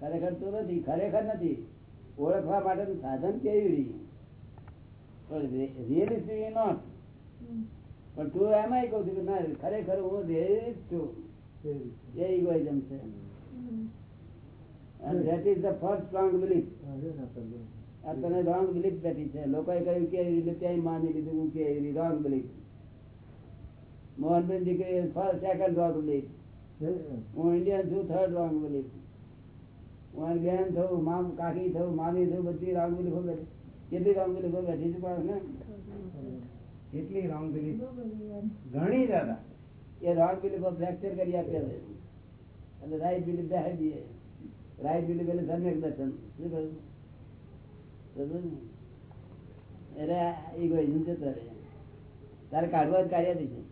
ખરેખર તું નથી ખરેખર નથી ઓળખવા માટેનું સાધન કેવી રહી પણ રિયલિસ્ટિક નોટ પણ તું એમાં કહું છું કે ના ખરેખર હું રિયલિસ્ટ છું એ ઇગોઇઝમ છે and that is the first wrong belief આ તને રોંગ બિલીફ બેઠી છે લોકોએ કહ્યું કે એવી રીતે ત્યાં માની લીધું હું કે એવી રોંગ બિલીફ મોહનબેન દીકરી ફર્સ્ટ સેકન્ડ રોંગ બિલીફ હું ઇન્ડિયન છું થર્ડ રોંગ બિલીફ હું એની બેન થયું મામ કાકી થયું મામી થયું બધી રોંગ બિલીફો બેઠી કેટલી રોંગ બિલીફો બેઠી છે પણ ને કેટલી રોંગ બિલીફ ઘણી દાદા એ રોંગ બિલીફો ફ્રેક્ચર કરી આપે છે એટલે રાઈટ બિલીફ બેહાડી દઈએ રાઈટ બિલીફ એટલે સમ્યક દર્શન શું કહ્યું સમજ્યો ને? એટલે ઇગોઇઝમ જતો રહે તારે કાઢવા જ કાઢ્યા દઈશું